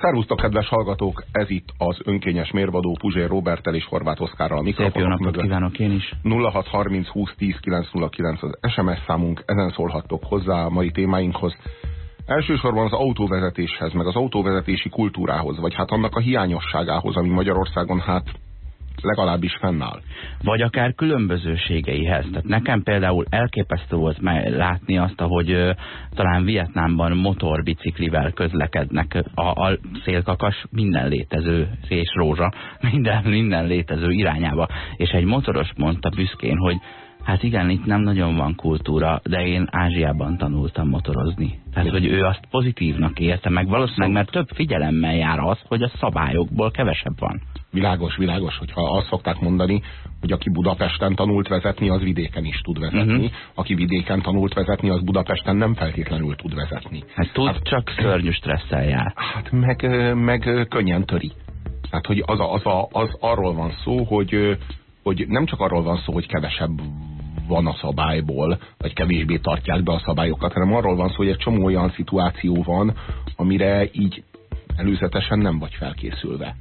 Szervusztok, kedves hallgatók! Ez itt az önkényes mérvadó Puzsér Robertel és Horváth Oszkárral a mikrofonok Szép jó napot mögött. kívánok én is! 0630 20 10 909 az SMS számunk, ezen szólhattok hozzá a mai témáinkhoz. Elsősorban az autóvezetéshez, meg az autóvezetési kultúrához, vagy hát annak a hiányosságához, ami Magyarországon hát legalábbis fennáll. Vagy akár különbözőségeihez. Tehát nekem például elképesztő volt látni azt, hogy talán Vietnámban motorbiciklivel közlekednek a, a szélkakas minden létező és minden, minden létező irányába. És egy motoros mondta büszkén, hogy Hát igen, itt nem nagyon van kultúra, de én Ázsiában tanultam motorozni. Tehát, hogy ő azt pozitívnak érte, meg valószínűleg, mert több figyelemmel jár az, hogy a szabályokból kevesebb van. Világos, világos, hogyha azt szokták mondani, hogy aki Budapesten tanult vezetni, az vidéken is tud vezetni. Uh mhm. -huh. Aki vidéken tanult vezetni, az Budapesten nem feltétlenül tud vezetni. Hát tud, hát, csak szörnyű stresszel jár. Hát meg, meg könnyen töri. Hát, hogy az, a, az, a, az arról van szó, hogy, hogy nem csak arról van szó, hogy kevesebb van a szabályból, vagy kevésbé tartják be a szabályokat, hanem arról van szó, hogy egy csomó olyan szituáció van, amire így előzetesen nem vagy felkészülve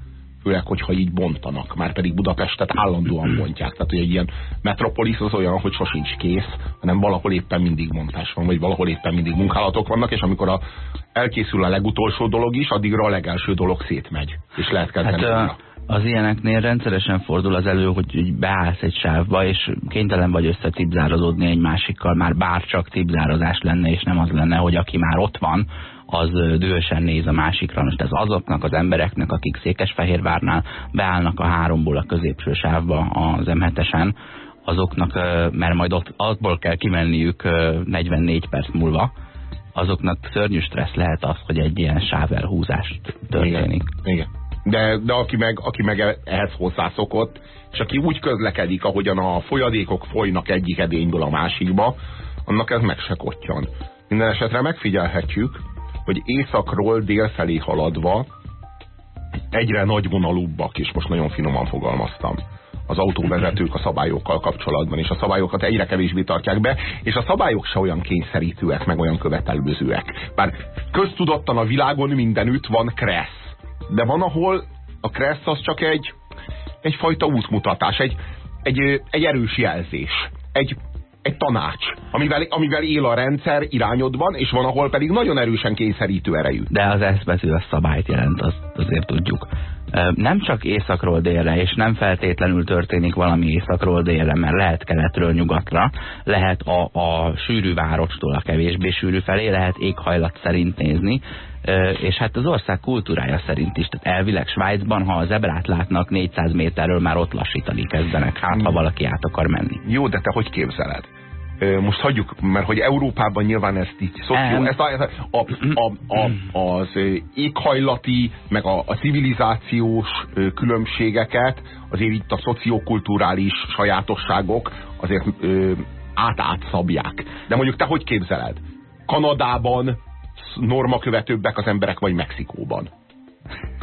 főleg, hogyha így bontanak, már pedig Budapestet állandóan bontják. Tehát, hogy egy ilyen metropolis az olyan, hogy sosincs kész, hanem valahol éppen mindig montás van, vagy valahol éppen mindig munkálatok vannak, és amikor a, elkészül a legutolsó dolog is, addigra a legelső dolog szétmegy, és lehet kezdeni. Hát, az ilyeneknél rendszeresen fordul az elő, hogy beállsz egy sávba, és kénytelen vagy összetipzározódni egy másikkal, már bárcsak tipzározás lenne, és nem az lenne, hogy aki már ott van, az dühösen néz a másikra. Most ez azoknak az embereknek, akik Székesfehérvárnál beállnak a háromból a középső sávba az m azoknak, mert majd ott abból kell kimenniük 44 perc múlva, azoknak szörnyű stressz lehet az, hogy egy ilyen sávelhúzás történik. Igen. Igen de, de aki, meg, aki meg ehhez hozzászokott, és aki úgy közlekedik, ahogyan a folyadékok folynak egyik edényből a másikba, annak ez meg se kottyan. Minden esetre megfigyelhetjük, hogy északról délfelé haladva egyre nagyvonalúbbak, és most nagyon finoman fogalmaztam, az autóvezetők a szabályokkal kapcsolatban, és a szabályokat egyre kevésbé tartják be, és a szabályok se olyan kényszerítőek, meg olyan követelőzőek. Bár köztudottan a világon mindenütt van kressz, de van, ahol a kressz az csak egy egyfajta útmutatás, egy, egy, egy erős jelzés, egy, egy tanács, amivel, amivel él a rendszer irányodban, és van, ahol pedig nagyon erősen kényszerítő erejű. De az eszbetű a szabályt jelent, azt azért tudjuk. Nem csak északról délre, és nem feltétlenül történik valami északról délre, mert lehet keletről nyugatra, lehet a, a sűrű várostól a kevésbé sűrű felé, lehet éghajlat szerint nézni, és hát az ország kultúrája szerint is, tehát elvileg Svájcban, ha az ebrát látnak 400 méterről, már ott lassítani kezdenek, hát ha valaki át akar menni. Jó, de te hogy képzeled? Most hagyjuk, mert hogy Európában nyilván ezt így szoció, ezt a, a, a, a, az éghajlati, meg a, a civilizációs különbségeket, azért itt a szociokulturális sajátosságok azért át-át szabják. De mondjuk te hogy képzeled? Kanadában normakövetőbbek az emberek, vagy Mexikóban?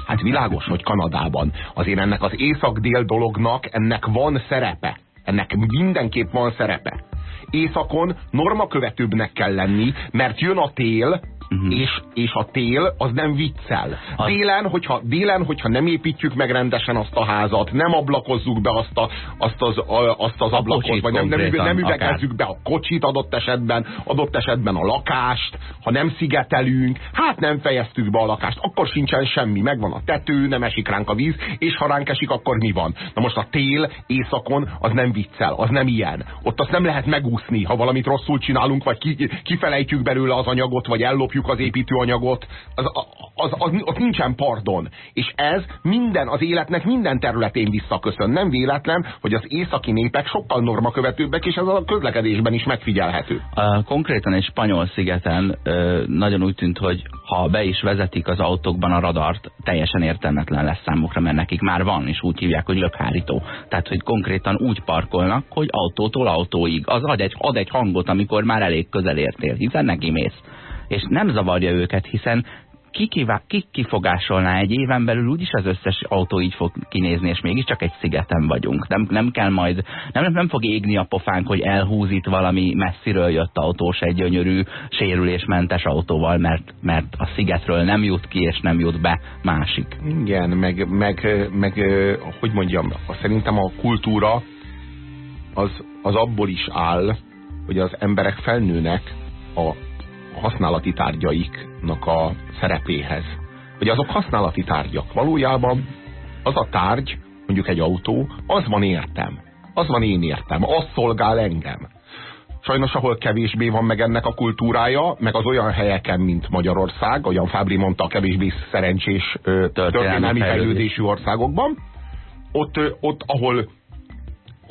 Hát világos, hogy Kanadában. Azért ennek az észak-dél dolognak ennek van szerepe. Ennek mindenképp van szerepe. Északon normakövetőbbnek kell lenni, mert jön a tél, uh-huh. és, és a tél az nem viccel. Az... Délen, hogyha, délen, hogyha nem építjük meg rendesen azt a házat, nem ablakozzuk be azt, a, azt az, a, azt az ablakot, vagy nem, nem, nem üvegezzük be a kocsit adott esetben, adott esetben a lakást, ha nem szigetelünk, hát nem fejeztük be a lakást, akkor sincsen semmi, megvan a tető, nem esik ránk a víz, és ha ránk esik, akkor mi van? Na most a tél éjszakon az nem viccel, az nem ilyen. Ott azt nem lehet megúszni, ha valamit rosszul csinálunk, vagy ki, kifelejtjük belőle az anyagot, vagy ellopjuk használjuk az építőanyagot, az, az, az, az nincsen pardon. És ez minden, az életnek minden területén visszaköszön. Nem véletlen, hogy az északi népek sokkal normakövetőbbek, és ez a közlekedésben is megfigyelhető. A, konkrétan egy spanyol szigeten ö, nagyon úgy tűnt, hogy ha be is vezetik az autókban a radart, teljesen értelmetlen lesz számukra, mert nekik már van, és úgy hívják, hogy lökhárító. Tehát, hogy konkrétan úgy parkolnak, hogy autótól autóig. Az ad egy, ad egy hangot, amikor már elég közel értél, hiszen neki mész és nem zavarja őket, hiszen ki, kivá, egy éven belül úgyis az összes autó így fog kinézni, és mégiscsak egy szigeten vagyunk. Nem, nem kell majd, nem, nem fog égni a pofánk, hogy elhúz itt valami messziről jött autós egy gyönyörű, sérülésmentes autóval, mert, mert a szigetről nem jut ki, és nem jut be másik. Igen, meg, meg, meg hogy mondjam, szerintem a kultúra az, az abból is áll, hogy az emberek felnőnek a használati tárgyaiknak a szerepéhez. Hogy azok használati tárgyak. Valójában az a tárgy, mondjuk egy autó, az van értem. Az van én értem. Az szolgál engem. Sajnos, ahol kevésbé van meg ennek a kultúrája, meg az olyan helyeken, mint Magyarország, olyan Fábri mondta, a kevésbé szerencsés történelmi fejlődésű országokban, ott, ott ahol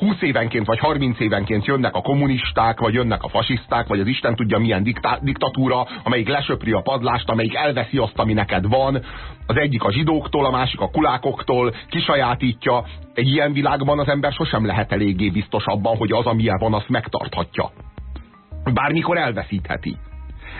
20 évenként vagy 30 évenként jönnek a kommunisták, vagy jönnek a fasiszták, vagy az Isten tudja milyen diktá, diktatúra, amelyik lesöpri a padlást, amelyik elveszi azt, ami neked van. Az egyik a zsidóktól, a másik a kulákoktól, kisajátítja. Egy ilyen világban az ember sosem lehet eléggé biztos abban, hogy az, amilyen van, azt megtarthatja. Bármikor elveszítheti.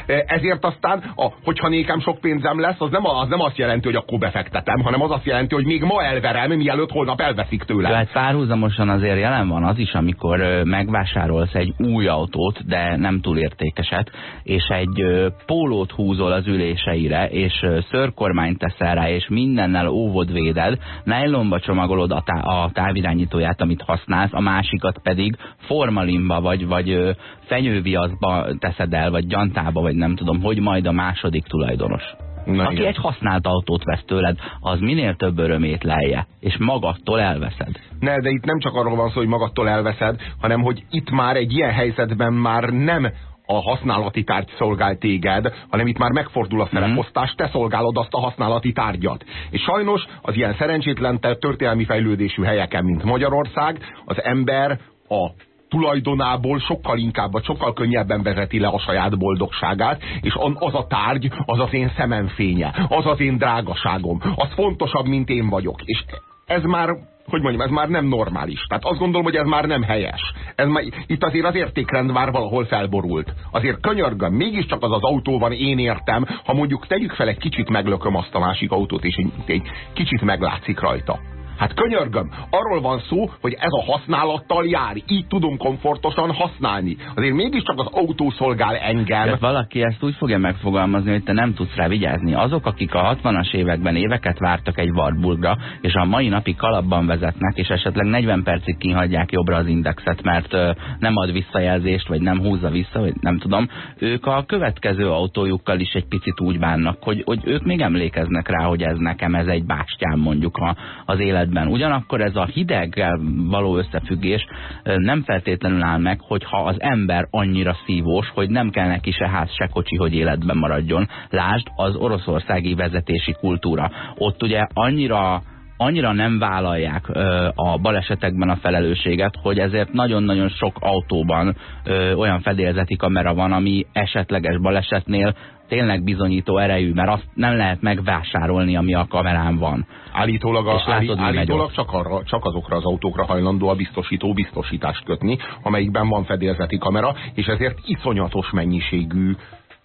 Ezért aztán, a, hogyha nékem sok pénzem lesz, az nem, az nem azt jelenti, hogy akkor befektetem, hanem az azt jelenti, hogy még ma elverem, mielőtt holnap elveszik tőlem. Hát párhuzamosan azért jelen van az is, amikor megvásárolsz egy új autót, de nem túl értékeset, és egy pólót húzol az üléseire, és szörkormányt teszel rá, és mindennel óvod véded, nylonba csomagolod a, tá a távirányítóját, amit használsz, a másikat pedig formalinba, vagy, vagy fenyőviaszba teszed el, vagy gyantába, vagy nem tudom, hogy majd a második tulajdonos. Na Aki igen. egy használt autót vesz tőled, az minél több örömét lelje, és magadtól elveszed. Ne, de itt nem csak arról van szó, hogy magadtól elveszed, hanem hogy itt már egy ilyen helyzetben már nem a használati tárgy szolgál téged, hanem itt már megfordul a szereposztás, te szolgálod azt a használati tárgyat. És sajnos az ilyen szerencsétlen történelmi fejlődésű helyeken, mint Magyarország, az ember a tulajdonából sokkal inkább, vagy sokkal könnyebben vezeti le a saját boldogságát, és az a tárgy, az az én szememfénye, az az én drágaságom, az fontosabb, mint én vagyok. És ez már, hogy mondjam, ez már nem normális. Tehát azt gondolom, hogy ez már nem helyes. Ez már, itt azért az értékrend már valahol felborult. Azért könyörgöm, mégiscsak az az autó van, én értem, ha mondjuk tegyük fel egy kicsit meglököm azt a másik autót, és egy, egy kicsit meglátszik rajta Hát könyörgöm, arról van szó, hogy ez a használattal jár, így tudom komfortosan használni. Azért mégiscsak az autó szolgál engem. De valaki ezt úgy fogja megfogalmazni, hogy te nem tudsz rá vigyázni. Azok, akik a 60-as években éveket vártak egy Wartburgra, és a mai napi kalapban vezetnek, és esetleg 40 percig kihagyják jobbra az indexet, mert nem ad visszajelzést, vagy nem húzza vissza, vagy nem tudom, ők a következő autójukkal is egy picit úgy bánnak, hogy, hogy ők még emlékeznek rá, hogy ez nekem ez egy bástyám mondjuk a, az élet esetben. Ugyanakkor ez a hideggel való összefüggés nem feltétlenül áll meg, hogyha az ember annyira szívós, hogy nem kell neki se ház, se kocsi, hogy életben maradjon. Lásd az oroszországi vezetési kultúra. Ott ugye annyira annyira nem vállalják ö, a balesetekben a felelősséget, hogy ezért nagyon-nagyon sok autóban ö, olyan fedélzeti kamera van, ami esetleges balesetnél tényleg bizonyító erejű, mert azt nem lehet megvásárolni, ami a kamerán van. Állítólag, a, látod, állítólag csak, arra, csak azokra az autókra hajlandó a biztosító biztosítást kötni, amelyikben van fedélzeti kamera, és ezért iszonyatos mennyiségű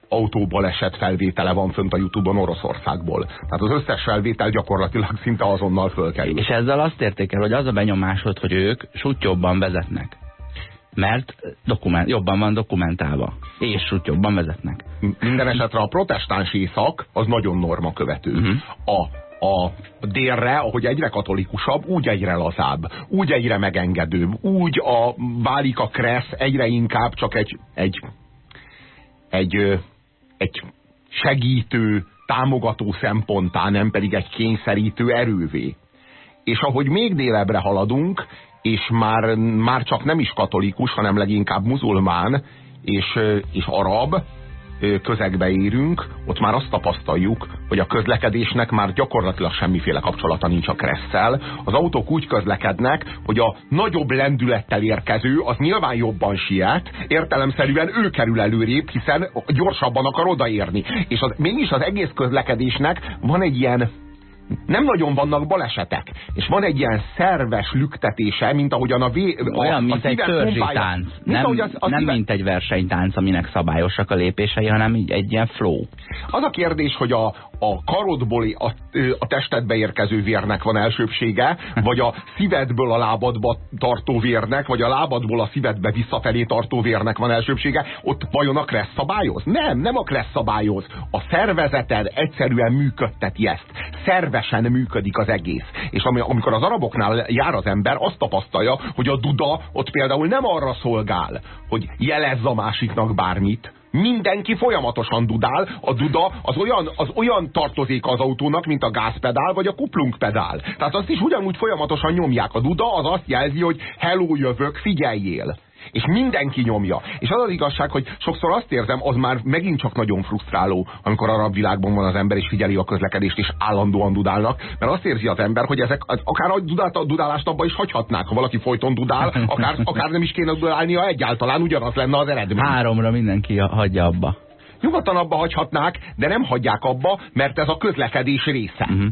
autóbaleset felvétele van fönt a Youtube-on Oroszországból. Tehát az összes felvétel gyakorlatilag szinte azonnal fölkerül. És ezzel azt értékel, hogy az a benyomásod, hogy ők sutyobban vezetnek mert dokument, jobban van dokumentálva, és úgy jobban vezetnek. Minden esetre a protestáns észak az nagyon norma követő. Uh mhm. -huh. A a délre, ahogy egyre katolikusabb, úgy egyre lazább, úgy egyre megengedőbb, úgy a, válik a kressz egyre inkább csak egy, egy, egy, egy segítő, támogató szemponttá, nem pedig egy kényszerítő erővé. És ahogy még délebbre haladunk, és már, már csak nem is katolikus, hanem leginkább muzulmán és, és arab közegbe érünk, ott már azt tapasztaljuk, hogy a közlekedésnek már gyakorlatilag semmiféle kapcsolata nincs a kresszel. Az autók úgy közlekednek, hogy a nagyobb lendülettel érkező, az nyilván jobban siet, értelemszerűen ő kerül előrébb, hiszen gyorsabban akar odaérni. És az, mégis az egész közlekedésnek van egy ilyen nem nagyon vannak balesetek. És van egy ilyen szerves lüktetése, mint ahogyan a vé... Olyan, a, mint a egy törzsitánc. Nem, az, az nem mint egy versenytánc, aminek szabályosak a lépései, hanem egy ilyen flow. Az a kérdés, hogy a, a karodból a, a testedbe érkező vérnek van elsőbsége, vagy a szívedből a lábadba tartó vérnek, vagy a lábadból a szívedbe visszafelé tartó vérnek van elsőbsége, ott vajon a kressz szabályoz? Nem, nem a kressz szabályoz. A szervezeted egyszerűen működteti ezt. Szervesen működik az egész. És amikor az araboknál jár az ember, azt tapasztalja, hogy a duda ott például nem arra szolgál, hogy jelezze a másiknak bármit, Mindenki folyamatosan dudál, a duda az olyan, az olyan tartozék az autónak, mint a gázpedál vagy a kuplungpedál. Tehát azt is ugyanúgy folyamatosan nyomják. A duda az azt jelzi, hogy hello jövök, figyeljél és mindenki nyomja. És az az igazság, hogy sokszor azt érzem, az már megint csak nagyon frusztráló, amikor arab világban van az ember, és figyeli a közlekedést, és állandóan dudálnak, mert azt érzi az ember, hogy ezek akár a, dudát, a dudálást abba is hagyhatnák, ha valaki folyton dudál, akár, akár nem is kéne dudálnia egyáltalán, ugyanaz lenne az eredmény. Háromra mindenki hagyja abba. Nyugodtan abba hagyhatnák, de nem hagyják abba, mert ez a közlekedés része. Uh mhm. -huh.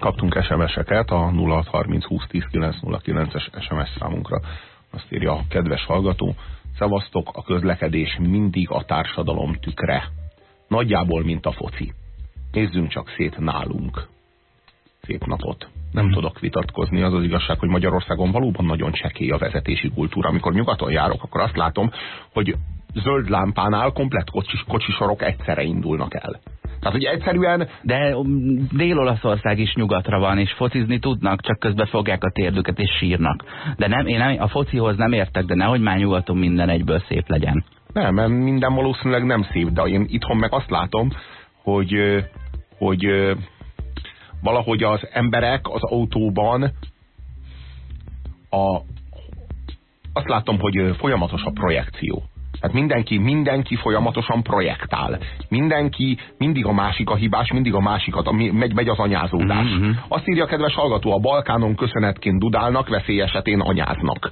Kaptunk SMS-eket a 0630 es SMS számunkra. Azt írja a kedves hallgató, szevasztok, a közlekedés mindig a társadalom tükre. Nagyjából, mint a foci. Nézzünk csak szét nálunk. Szép napot. Nem hmm. tudok vitatkozni, az az igazság, hogy Magyarországon valóban nagyon csekély a vezetési kultúra. Amikor nyugaton járok, akkor azt látom, hogy zöld lámpánál komplett kocsis, kocsisorok egyszerre indulnak el. Tehát, hogy egyszerűen... De um, Dél-Olaszország is nyugatra van, és focizni tudnak, csak közben fogják a térdüket és sírnak. De nem, én nem, a focihoz nem értek, de nehogy már nyugaton minden egyből szép legyen. Nem, mert minden valószínűleg nem szép, de én itthon meg azt látom, hogy, hogy valahogy az emberek az autóban a, azt látom, hogy folyamatos a projekció. Tehát mindenki, mindenki folyamatosan projektál. Mindenki, mindig a másik a hibás, mindig a másikat, megy, megy az anyázódás. Mm -hmm. Azt írja a kedves hallgató, a Balkánon köszönetként dudálnak, veszély esetén anyáznak.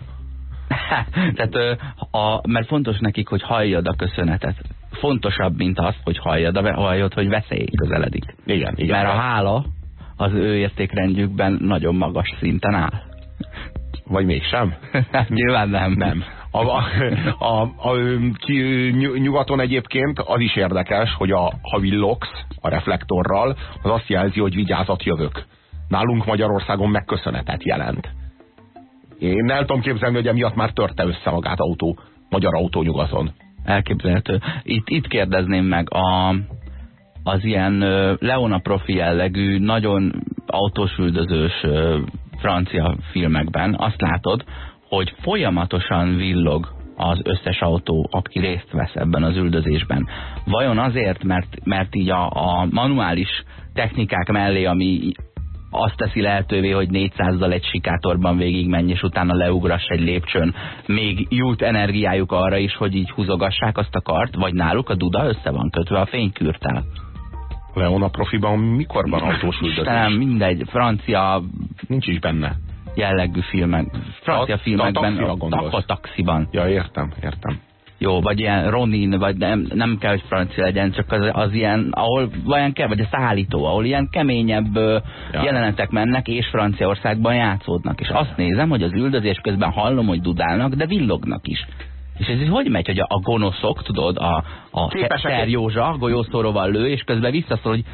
Tehát, a, mert fontos nekik, hogy halljad a köszönetet. Fontosabb, mint az, hogy halljad, a, halljad, hogy veszély közeledik. Igen, igen. Mert a hála az ő értékrendjükben nagyon magas szinten áll. Vagy mégsem? Nyilván nem. Nem. A, a, a, ki, nyugaton egyébként az is érdekes, hogy a, ha villogsz a reflektorral, az azt jelzi, hogy vigyázat jövök. Nálunk Magyarországon megköszönetet jelent. Én el tudom képzelni, hogy emiatt már törte össze magát autó, magyar autó nyugaton. Elképzelhető. Itt, itt kérdezném meg a, az ilyen Leona profi jellegű, nagyon autósüldözős francia filmekben azt látod, hogy folyamatosan villog az összes autó, aki részt vesz ebben az üldözésben. Vajon azért, mert, mert így a, a manuális technikák mellé, ami azt teszi lehetővé, hogy 400-dal egy sikátorban végigmenj, és utána leugrass egy lépcsőn. Még jut energiájuk arra is, hogy így húzogassák azt a kart, vagy náluk a duda össze van kötve a fénykürtel. Leona profiban mikor van autós üldözés? Nem, mindegy, francia... Nincs is benne jellegű filmek, francia a, filmekben, a, a taxiban. Ja, értem, értem. Jó, vagy ilyen Ronin, vagy nem, nem kell, hogy francia legyen, csak az, az ilyen, ahol vajon kell, vagy a szállító, ahol ilyen keményebb ja. jelenetek mennek, és Franciaországban játszódnak. És azt nézem, hogy az üldözés közben hallom, hogy dudálnak, de villognak is. És ez hogy megy, hogy a, a gonoszok, tudod, a, a Ter Józsa golyószóróval lő, és közben visszaszól, hogy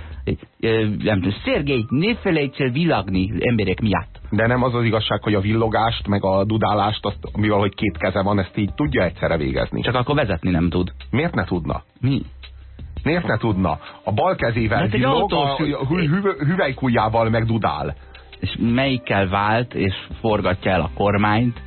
nem tudom, Szergély, ne felejts el villagni emberek miatt. De nem az az igazság, hogy a villogást, meg a dudálást, azt, mivel hogy két keze van, ezt így tudja egyszerre végezni. Csak akkor vezetni nem tud. Miért ne tudna? Mi? Miért ne tudna? A bal kezével villog, a hüvelykujjával meg dudál. És melyikkel vált, és forgatja el a kormányt,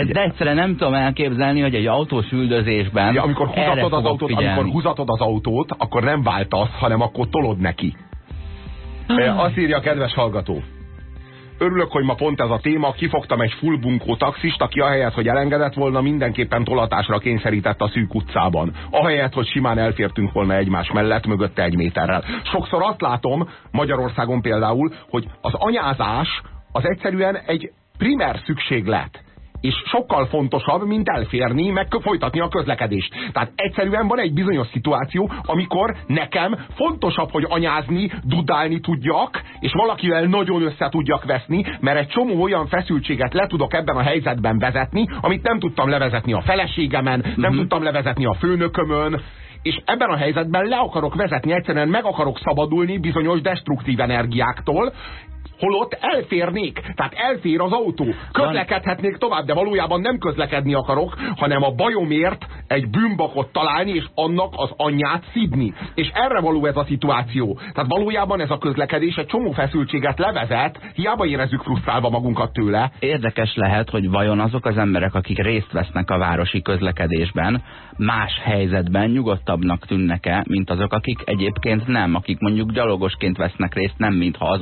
de, egyszerűen nem tudom elképzelni, hogy egy autós üldözésben ja, amikor húzatod az autót, amikor húzatod az autót, akkor nem váltasz, hanem akkor tolod neki. Ah. Azt írja a kedves hallgató. Örülök, hogy ma pont ez a téma. Kifogtam egy full bunkó taxist, aki ahelyett, hogy elengedett volna, mindenképpen tolatásra kényszerített a szűk utcában. Ahelyett, hogy simán elfértünk volna egymás mellett, mögötte egy méterrel. Sokszor azt látom, Magyarországon például, hogy az anyázás az egyszerűen egy primer szükséglet és sokkal fontosabb, mint elférni, meg folytatni a közlekedést. Tehát egyszerűen van egy bizonyos szituáció, amikor nekem fontosabb, hogy anyázni, dudálni tudjak, és valakivel nagyon össze tudjak veszni, mert egy csomó olyan feszültséget le tudok ebben a helyzetben vezetni, amit nem tudtam levezetni a feleségemen, nem uh mhm. -huh. tudtam levezetni a főnökömön, és ebben a helyzetben le akarok vezetni, egyszerűen meg akarok szabadulni bizonyos destruktív energiáktól, holott elférnék. Tehát elfér az autó. Közlekedhetnék tovább, de valójában nem közlekedni akarok, hanem a bajomért egy bűnbakot találni, és annak az anyját szidni. És erre való ez a szituáció. Tehát valójában ez a közlekedés egy csomó feszültséget levezet, hiába érezzük frusztrálva magunkat tőle. Érdekes lehet, hogy vajon azok az emberek, akik részt vesznek a városi közlekedésben, más helyzetben nyugodtabbnak tűnnek-e, mint azok, akik egyébként nem, akik mondjuk gyalogosként vesznek részt, nem mintha az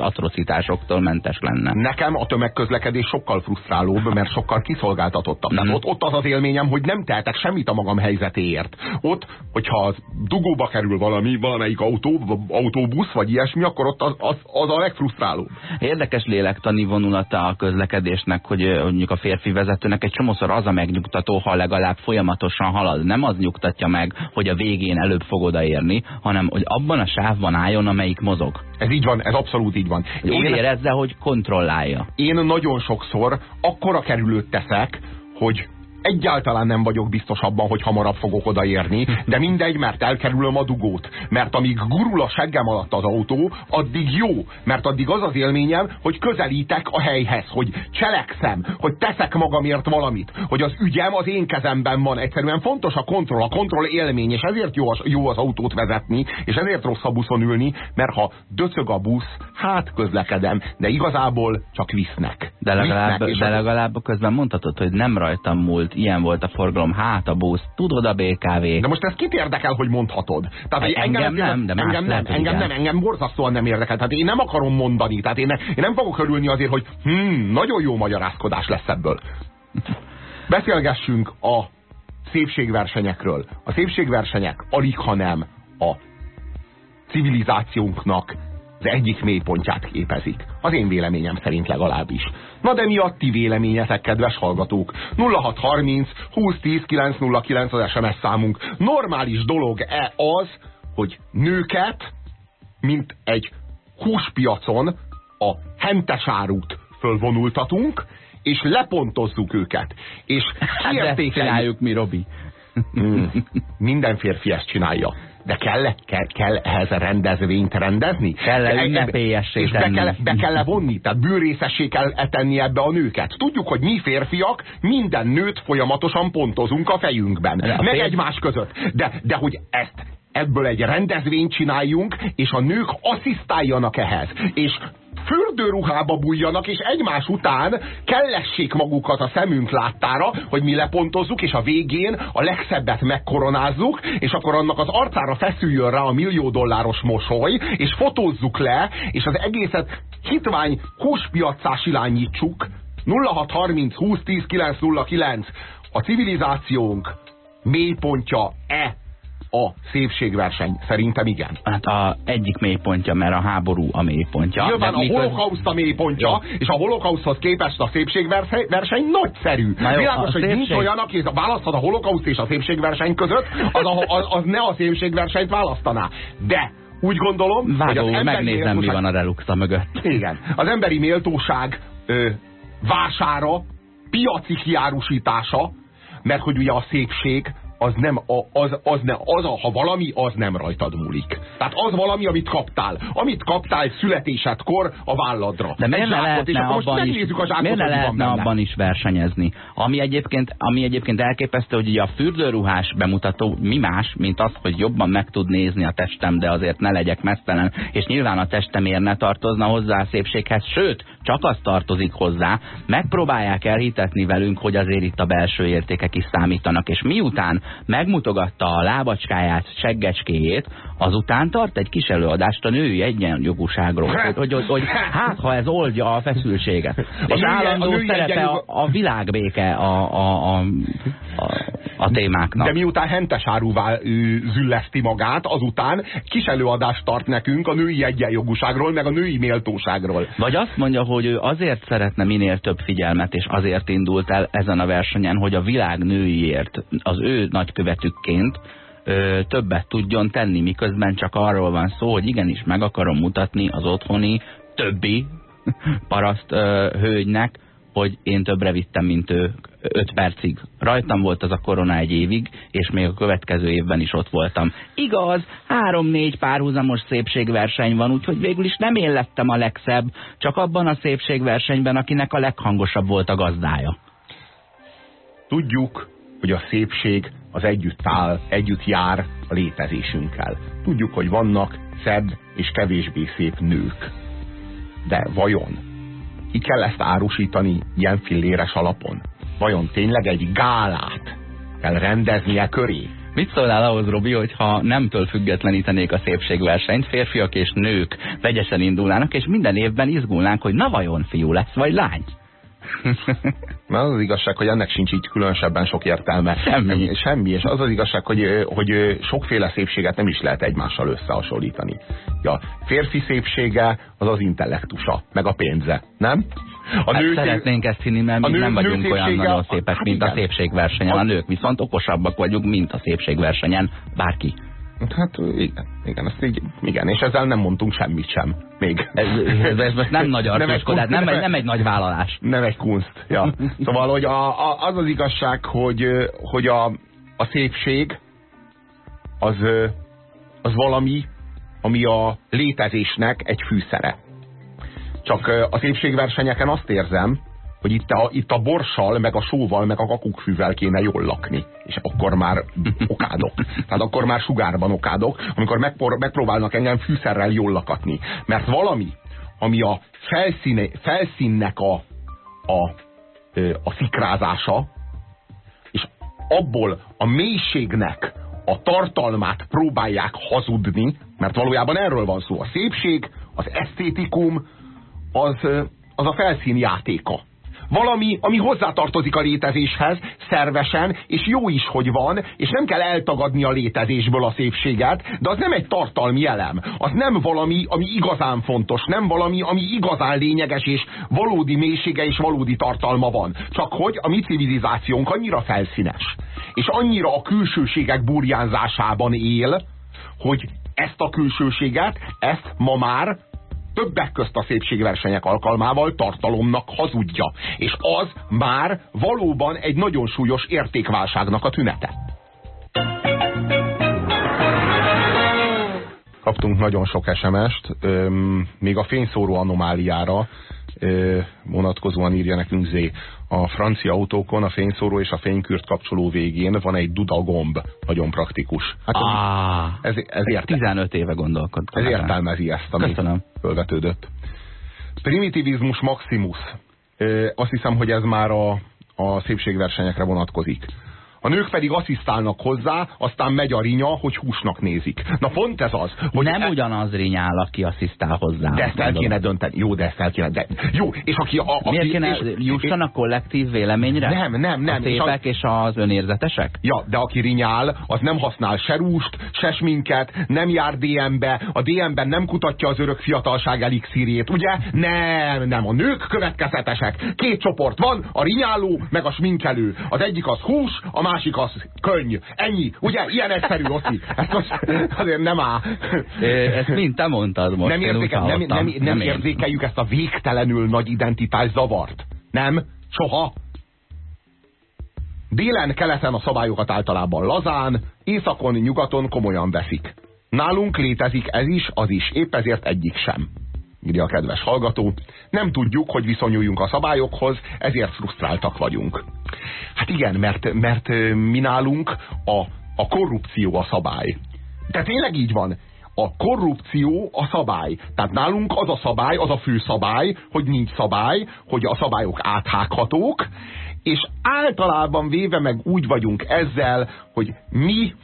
atrocitásoktól mentes lenne. Nekem a tömegközlekedés sokkal frusztrálóbb, mert sokkal kiszolgáltatottabb. Tehát mm. ott, ott az az élményem, hogy nem tehetek semmit a magam helyzetéért. Ott, hogyha az dugóba kerül valami, valamelyik autó, autóbusz, vagy ilyesmi, akkor ott az, az, az a legfrusztrálóbb. Érdekes lélektani vonulata a közlekedésnek, hogy mondjuk a férfi vezetőnek egy csomószor az a megnyugtató, ha legalább folyamatosan halad. Nem az nyugtatja meg, hogy a végén előbb fog odaérni, hanem hogy abban a sávban álljon, amelyik mozog. Ez így van, ez abszolút így van. Én úgy érezze, hogy kontrollálja. Én nagyon sokszor akkora kerülőt teszek, hogy egyáltalán nem vagyok biztos abban, hogy hamarabb fogok odaérni, de mindegy, mert elkerülöm a dugót. Mert amíg gurul a seggem alatt az autó, addig jó. Mert addig az az élményem, hogy közelítek a helyhez, hogy cselekszem, hogy teszek magamért valamit, hogy az ügyem az én kezemben van. Egyszerűen fontos a kontroll, a kontroll élmény, és ezért jó az, jó az autót vezetni, és ezért rossz a buszon ülni, mert ha döcög a busz, hát közlekedem, de igazából csak visznek. De legalább, visznek, de legalább közben mondhatod, hogy nem rajtam múlt volt, ilyen volt a forgalom, hát a busz, tudod a BKV. De most ez kit érdekel, hogy mondhatod? Tehát, hogy engem, engem nem, de engem nem, engem nem, engem borzasztóan nem érdekel. Tehát én nem akarom mondani, tehát én, ne, én nem fogok örülni azért, hogy hm, nagyon jó magyarázkodás lesz ebből. Beszélgessünk a szépségversenyekről. A szépségversenyek alig, ha nem a civilizációnknak az egyik mélypontját képezik. Az én véleményem szerint legalábbis. Na de mi a ti véleményetek, kedves hallgatók? 0630 2010 909 az SMS számunk. Normális dolog-e az, hogy nőket, mint egy húspiacon a hentes árut fölvonultatunk, és lepontozzuk őket. És hát kiértékeljük. mi, Robi? Hmm. Minden férfi ezt csinálja de kell, kell, kell ehhez a rendezvényt rendezni? Kell -e ünnepélyessé És be kell, be kell vonni, tehát bűrészessé kell -e tenni ebbe a nőket. Tudjuk, hogy mi férfiak minden nőt folyamatosan pontozunk a fejünkben, de meg fér... egymás között. De, de hogy ezt ebből egy rendezvényt csináljunk, és a nők asszisztáljanak ehhez. És fürdőruhába bújjanak, és egymás után kellessék magukat a szemünk láttára, hogy mi lepontozzuk, és a végén a legszebbet megkoronázzuk, és akkor annak az arcára feszüljön rá a millió dolláros mosoly, és fotózzuk le, és az egészet hitvány húspiacá silányítsuk. 0630 20 10 909 a civilizációnk mélypontja-e a szépségverseny? Szerintem igen. Hát a egyik mélypontja, mert a háború a mélypontja. Nyilván a holokauszt a mélypontja, Jó. és a holokauszhoz képest a szépségverseny nagyszerű. Na jó, Világos, hogy szépség... nincs olyan, aki választhat a holokauszt és a szépségverseny között, az, a, az, az ne a szépségversenyt választaná. De úgy gondolom, Vágó, hogy az megnézem, méltóság... mi van a reluxa mögött. Igen. Az emberi méltóság ö, vására, piaci kiárusítása, mert hogy ugye a szépség az nem, a, az, az, ne, az a, ha valami, az nem rajtad múlik. Tehát az valami, amit kaptál. Amit kaptál születésedkor a válladra. De miért ne lehetne, abban is, a miért ne lehetne abban is versenyezni? Ami egyébként, ami egyébként elképesztő, hogy ugye a fürdőruhás bemutató mi más, mint az, hogy jobban meg tud nézni a testem, de azért ne legyek mesztelen, és nyilván a testemért ne tartozna hozzá a szépséghez, sőt, csak az tartozik hozzá, megpróbálják elhitetni velünk, hogy azért itt a belső értékek is számítanak, és miután megmutogatta a lábacskáját, seggecskéjét, azután tart egy kis előadást a női egyenjogúságról, hogy, hogy, hogy, hogy hát ha ez oldja a feszültséget. A és állandó szerepe a, a világbéke a, a, a, a, a témáknak. De miután hentes áruvá zülleszti magát, azután kis előadást tart nekünk a női egyenjogúságról, meg a női méltóságról. Vagy azt mondja, hogy ő azért szeretne minél több figyelmet, és azért indult el ezen a versenyen, hogy a világ nőiért az ő nagykövetükként ö, többet tudjon tenni, miközben csak arról van szó, hogy igenis meg akarom mutatni az otthoni többi paraszt ö, hölgynek, hogy én többre vittem, mint ő öt percig. Rajtam volt az a korona egy évig, és még a következő évben is ott voltam. Igaz, három-négy párhuzamos szépségverseny van, úgyhogy végül is nem én lettem a legszebb, csak abban a szépségversenyben, akinek a leghangosabb volt a gazdája. Tudjuk, hogy a szépség az együtt áll, együtt jár a létezésünkkel. Tudjuk, hogy vannak szebb és kevésbé szép nők. De vajon ki kell ezt árusítani ilyen filléres alapon? Vajon tényleg egy gálát kell rendeznie köré? Mit szólnál ahhoz, Robi, hogyha nemtől függetlenítenék a szépségversenyt, férfiak és nők vegyesen indulnának, és minden évben izgulnánk, hogy na vajon fiú lesz, vagy lány? Na az az igazság, hogy ennek sincs így különösebben sok értelme. Semmi. Semmi, és az az igazság, hogy, hogy sokféle szépséget nem is lehet egymással összehasonlítani. Ja, férfi szépsége az az intellektusa, meg a pénze, nem? A hát nő, szeretnénk ezt hinni, mert mi nő, nem vagyunk olyan nagyon szépek, hát mint igen. a szépségversenyen. A nők viszont okosabbak vagyunk, mint a szépségversenyen. Bárki. Hát igen, igen, ezt így, igen, és ezzel nem mondtunk semmit sem. Még. Ez, ez, ez most nem nagy arcoskodás, nem, nem, nem egy nagy vállalás. Nem egy kunst, ja. Szóval, hogy a, a, az az igazság, hogy, hogy a, a szépség az, az valami, ami a létezésnek egy fűszere. Csak a szépségversenyeken azt érzem, hogy itt a, itt a borssal, meg a sóval, meg a kakukkfűvel kéne jól lakni. És akkor már okádok. Tehát akkor már sugárban okádok, amikor megpor, megpróbálnak engem fűszerrel jól lakatni. Mert valami, ami a felszíne, felszínnek a, a, a szikrázása, és abból a mélységnek a tartalmát próbálják hazudni, mert valójában erről van szó. A szépség, az esztétikum, az, az a felszín játéka valami, ami hozzátartozik a létezéshez, szervesen, és jó is, hogy van, és nem kell eltagadni a létezésből a szépséget, de az nem egy tartalmi elem. Az nem valami, ami igazán fontos, nem valami, ami igazán lényeges, és valódi mélysége és valódi tartalma van. Csak hogy a mi civilizációnk annyira felszínes, és annyira a külsőségek burjánzásában él, hogy ezt a külsőséget, ezt ma már többek közt a szépségversenyek alkalmával tartalomnak hazudja. És az már valóban egy nagyon súlyos értékválságnak a tünete. Kaptunk nagyon sok SMS-t, még a fényszóró anomáliára vonatkozóan írja nekünk Zé. A francia autókon a fényszóró és a fénykürt kapcsoló végén van egy duda gomb, nagyon praktikus. Hát ah, ez, ez, ez 15 éve gondolkodtam. Ez értelmezi ezt, ami Köszönöm. fölvetődött. Primitivizmus maximus. Azt hiszem, hogy ez már a, a szépségversenyekre vonatkozik. A nők pedig asszisztálnak hozzá, aztán megy a rinya, hogy húsnak nézik. Na pont ez az. Hogy nem e... ugyanaz rinyál, aki asszisztál hozzá. De ezt el kéne dönteni. Jó, de ezt el kéne. De... Jó, és aki... A, aki Miért kéne és, jussanak kollektív véleményre? Nem, nem, nem. A szépek és, a... és az önérzetesek? Ja, de aki rinyál, az nem használ se rúst, se sminket, nem jár DM-be, a DM-ben nem kutatja az örök fiatalság elixírjét, ugye? Nem, nem, a nők következetesek. Két csoport van, a rinyáló, meg a sminkelő. Az egyik az hús, a másik az könny. Ennyi. Ugye? Ilyen egyszerű, Oszi. Ezt most azért nem áll. Ezt mind te mondtad most. Nem, érzéke, nem, nem, nem, nem érzékeljük ezt a végtelenül nagy identitás zavart. Nem? Soha? Délen, keleten a szabályokat általában lazán, északon, nyugaton komolyan veszik. Nálunk létezik ez is, az is, épp ezért egyik sem írja a kedves hallgató. Nem tudjuk, hogy viszonyuljunk a szabályokhoz, ezért frusztráltak vagyunk. Hát igen, mert, mert mi nálunk a, a korrupció a szabály. De tényleg így van. A korrupció a szabály. Tehát nálunk az a szabály, az a fő szabály, hogy nincs szabály, hogy a szabályok áthághatók, és általában véve meg úgy vagyunk ezzel, hogy mi,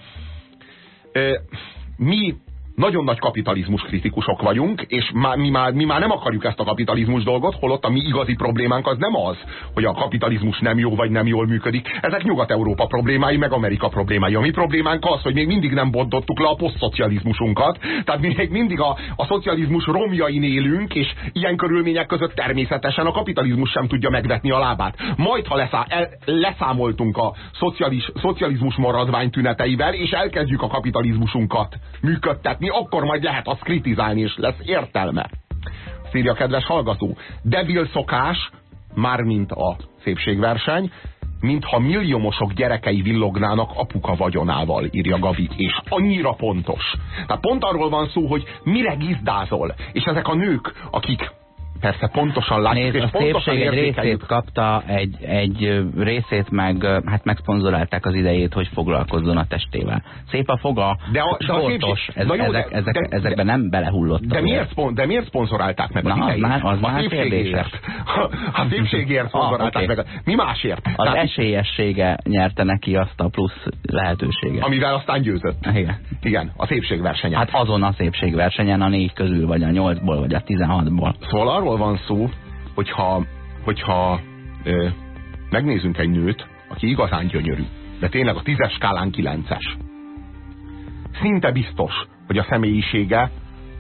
mi nagyon nagy kapitalizmus kritikusok vagyunk, és má, mi, már, mi már nem akarjuk ezt a kapitalizmus dolgot, holott a mi igazi problémánk az nem az, hogy a kapitalizmus nem jó vagy nem jól működik. Ezek Nyugat-Európa problémái, meg Amerika problémái. A mi problémánk az, hogy még mindig nem bontottuk le a posztszocializmusunkat, tehát mi még mindig a, a szocializmus romjain élünk, és ilyen körülmények között természetesen a kapitalizmus sem tudja megvetni a lábát. Majd, ha leszá, el, leszámoltunk a szocializ, szocializmus maradvány tüneteivel, és elkezdjük a kapitalizmusunkat működtetni, látni, akkor majd lehet azt kritizálni, és lesz értelme. Szírja kedves hallgató, debil szokás, mármint a szépségverseny, mintha milliómosok gyerekei villognának apuka vagyonával, írja Gavi, és annyira pontos. Tehát pont arról van szó, hogy mire gizdázol, és ezek a nők, akik Persze, pontosan látjuk, Nézd, és a pontosan egy részét kapta, egy, egy részét meg, hát megszponzorálták az idejét, hogy foglalkozzon a testével. Szép a foga, de a, sportos, de a ez, jó, ezek, ezek, de, ezekben nem belehullott. De miért, de miért szponzorálták meg Na, az idejét? Már, az már szépségért. A, a szépségért szponzorálták ah, okay. meg. Mi másért? Az Tehát, esélyessége nyerte neki azt a plusz lehetőséget. Amivel aztán győzött. Igen. Igen, a szépségversenyen. Hát azon a szépségversenyen a négy közül, vagy a nyolcból, vagy a tizenhatból. Szóval arról van szó, hogyha, hogyha ö, megnézünk egy nőt, aki igazán gyönyörű, de tényleg a tízes skálán kilences. Szinte biztos, hogy a személyisége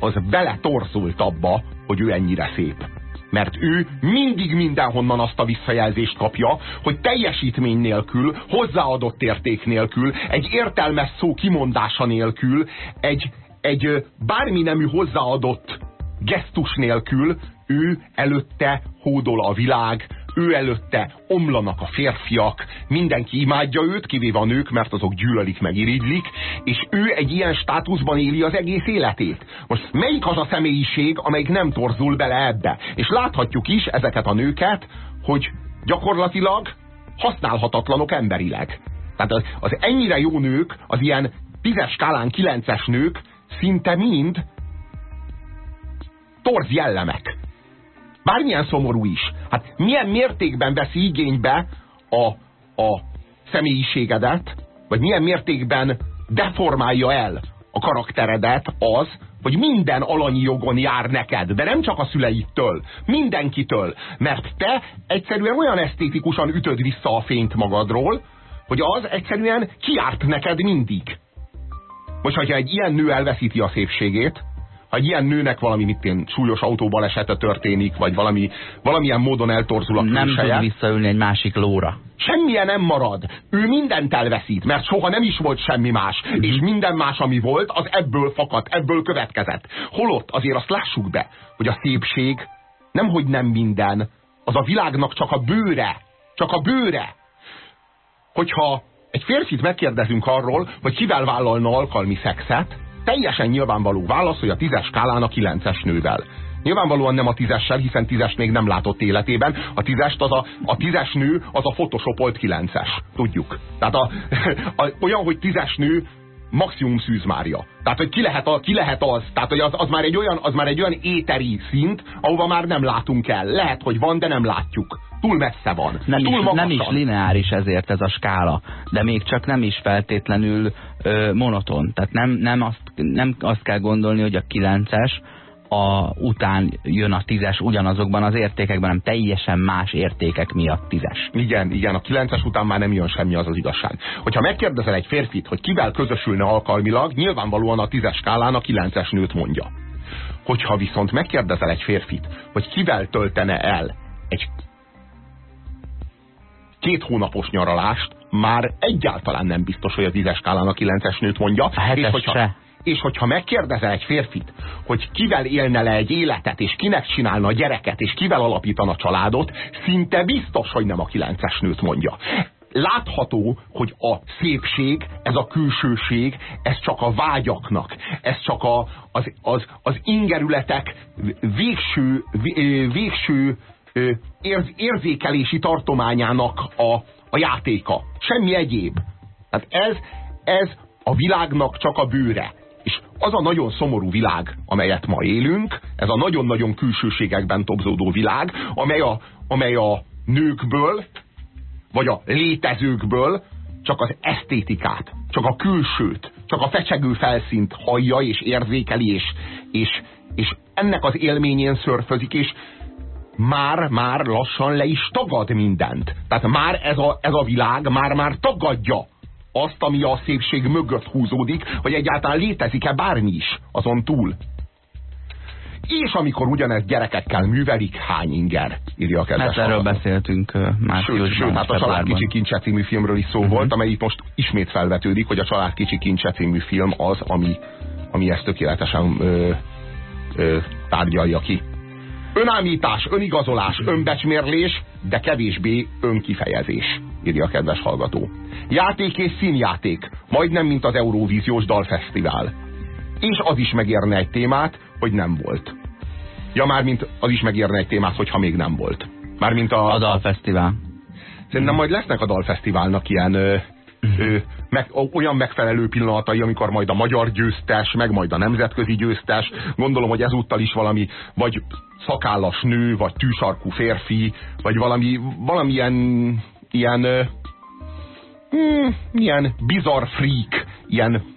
az beletorzult abba, hogy ő ennyire szép. Mert ő mindig mindenhonnan azt a visszajelzést kapja, hogy teljesítmény nélkül, hozzáadott érték nélkül, egy értelmes szó kimondása nélkül, egy, egy bármi nemű hozzáadott gesztus nélkül ő előtte hódol a világ, ő előtte omlanak a férfiak, mindenki imádja őt, kivéve a nők, mert azok gyűlölik meg irigylik, és ő egy ilyen státuszban éli az egész életét. Most melyik az a személyiség, amelyik nem torzul bele ebbe? És láthatjuk is ezeket a nőket, hogy gyakorlatilag használhatatlanok emberileg. Tehát az, az ennyire jó nők, az ilyen tízes skálán kilences nők szinte mind torz jellemek. Bármilyen szomorú is. Hát milyen mértékben veszi igénybe a, a személyiségedet, vagy milyen mértékben deformálja el a karakteredet az, hogy minden alanyi jogon jár neked, de nem csak a szüleitől, mindenkitől, mert te egyszerűen olyan esztétikusan ütöd vissza a fényt magadról, hogy az egyszerűen kiárt neked mindig. Most, hogyha egy ilyen nő elveszíti a szépségét, ha egy ilyen nőnek valami mit én, súlyos autóbalesete történik, vagy valami, valamilyen módon eltorzul a Nem tud visszaülni egy másik lóra. Semmilyen nem marad. Ő mindent elveszít, mert soha nem is volt semmi más. Mm. És minden más, ami volt, az ebből fakadt, ebből következett. Holott azért azt lássuk be, hogy a szépség nemhogy nem minden, az a világnak csak a bőre. Csak a bőre. Hogyha egy férfit megkérdezünk arról, hogy kivel vállalna alkalmi szexet, teljesen nyilvánvaló válasz, hogy a tízes skálán a kilences nővel. Nyilvánvalóan nem a tízessel, hiszen tízes még nem látott életében. A tízest az a, a tízes nő az a photoshopolt kilences. Tudjuk. Tehát a, a, olyan, hogy tízes nő maximum Szűz Mária. Tehát, hogy ki lehet, a, ki lehet az? Tehát, hogy az, az, már egy olyan, az már egy olyan éteri szint, ahova már nem látunk el. Lehet, hogy van, de nem látjuk. Túl messze van. Nem, túl is, nem is lineáris ezért ez a skála, de még csak nem is feltétlenül ö, monoton. Tehát nem, nem, azt, nem azt kell gondolni, hogy a kilences a, után jön a tízes ugyanazokban az értékekben, hanem teljesen más értékek miatt tízes. Igen, igen, a kilences után már nem jön semmi, az az igazság. Hogyha megkérdezel egy férfit, hogy kivel közösülne alkalmilag, nyilvánvalóan a tízes skálán a kilences nőt mondja. Hogyha viszont megkérdezel egy férfit, hogy kivel töltene el egy két hónapos nyaralást, már egyáltalán nem biztos, hogy a tízes skálán a kilences nőt mondja. A és hogyha, se és hogyha megkérdezel egy férfit, hogy kivel élne le egy életet, és kinek csinálna a gyereket, és kivel alapítana családot, szinte biztos, hogy nem a kilences nőt mondja. Látható, hogy a szépség, ez a külsőség, ez csak a vágyaknak, ez csak a, az, az, az ingerületek végső, végső érz, érzékelési tartományának a, a játéka. Semmi egyéb. Tehát ez, ez a világnak csak a bőre. És az a nagyon szomorú világ, amelyet ma élünk, ez a nagyon-nagyon külsőségekben tobzódó világ, amely a, amely a nőkből vagy a létezőkből csak az esztétikát, csak a külsőt, csak a fecsegő felszínt hallja és érzékeli, és, és, és ennek az élményén szörfözik, és már, már lassan le is tagad mindent. Tehát már ez a, ez a világ már-már tagadja azt, ami a szépség mögött húzódik, hogy egyáltalán létezik-e bármi is azon túl. És amikor ugyanezt gyerekekkel művelik, hány inger, írja a kedves Hát erről beszéltünk márciusban. Sőt, sőt hát a Család kicsi kincse című filmről is szó uh mhm. -huh. volt, amely itt most ismét felvetődik, hogy a Család kicsi kincse című film az, ami, ami ezt tökéletesen ö, ö, tárgyalja ki. Önállítás, önigazolás, önbecsmérlés, de kevésbé önkifejezés, írja a kedves hallgató. Játék és színjáték, majdnem mint az Euróvíziós Dalfesztivál. És az is megérne egy témát, hogy nem volt. Ja, már mint az is megérne egy témát, hogyha még nem volt. Mármint a, a Dalfesztivál. Szerintem majd lesznek a Dalfesztiválnak ilyen ö, ö, meg, olyan megfelelő pillanatai, amikor majd a magyar győztes, meg majd a nemzetközi győztes, gondolom, hogy ezúttal is valami, vagy szakállas nő, vagy tűsarkú férfi, vagy valami, valamilyen ilyen, hmm, ilyen bizarr freak, ilyen